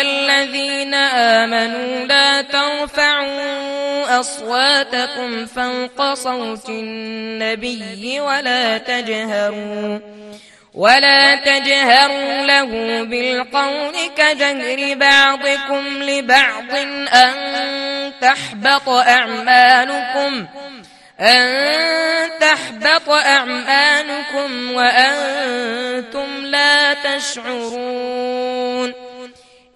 الذين آمنوا لا ترفعوا أصواتكم فوق صوت النبي ولا تجهروا ولا تجهروا له بالقول كجهر بعضكم لبعض أن تحبط أعمالكم أن تحبط أعمالكم وأنتم لا تشعرون.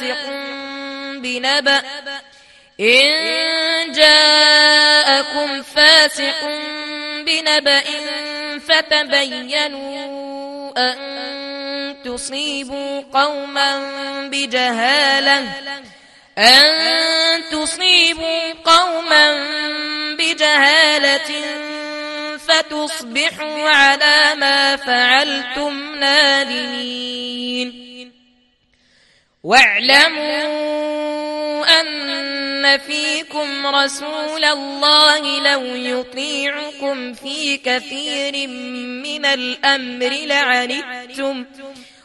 فاسق بنبأ. إن جاءكم فاسق بنبأ فتبينوا أن تصيبوا قوما بجهالة. أن تصيبوا قوما بجهالة فتصبحوا على ما فعلتم نادمين. واعلموا أن فيكم رسول الله لو يطيعكم في كثير من الأمر لعنتم.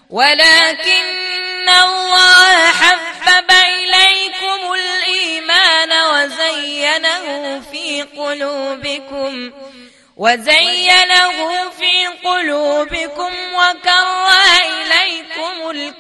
ولكن الله حبب إليكم الإيمان وزينه في قلوبكم. وزينه في قلوبكم وكره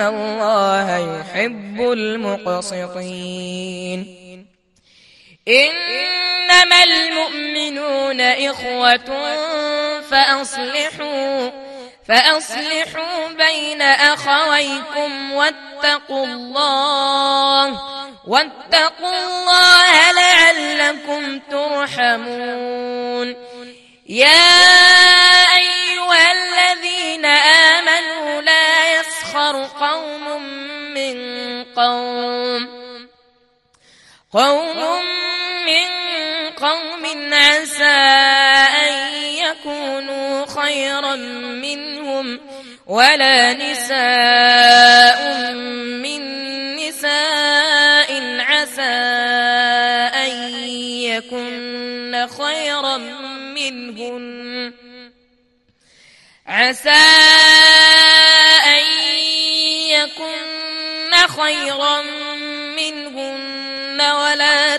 الله يحب المقسطين إنما المؤمنون إخوة فأصلحوا فأصلحوا بين أخويكم واتقوا الله واتقوا الله لعلكم ترحمون يا قوم من قوم عسى أن يكونوا خيرا منهم ولا نساء من نساء عسى أن يكن خيرا منهن عسى أن يكن خيرا ولا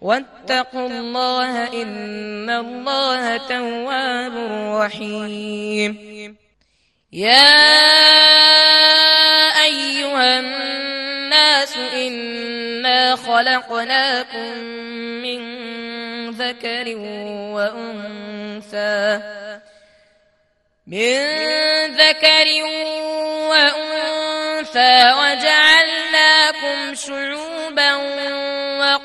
واتقوا الله إن الله تواب رحيم. يا أيها الناس إنا خلقناكم من ذكر وأنثى. من ذكر وأنثى.